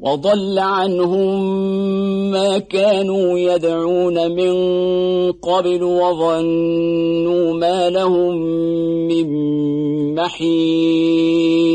وضل عنهم ما كانوا يدعون من قبل وظنوا ما لهم من محيط.